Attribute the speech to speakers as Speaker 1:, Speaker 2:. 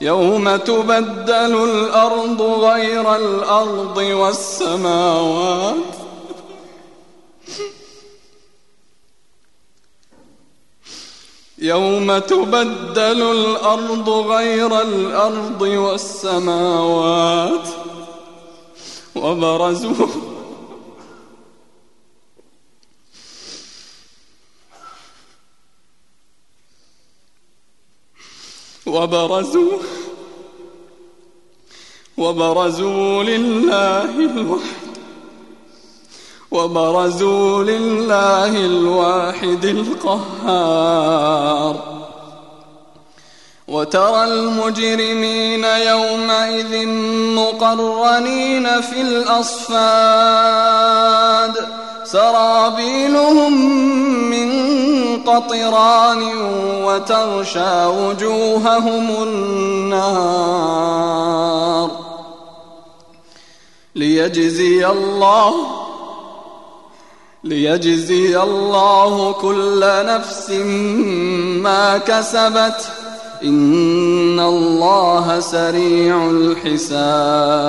Speaker 1: يوم تبدل الأرض غير الأرض والسماوات. يوم تبدل الأرض غير الأرض والسماوات. وبرزوا وبرزوا وبرزوا لله الوحد وبرزوا لله الواحد القهار وترى المجرمين يومئذ مقرنين في الأصفاد سرابيلهم من قطران وتغشى وجوههم النار ليجزي الله ليجزي الله كل نفس ما كسبت إن الله سريع الحساب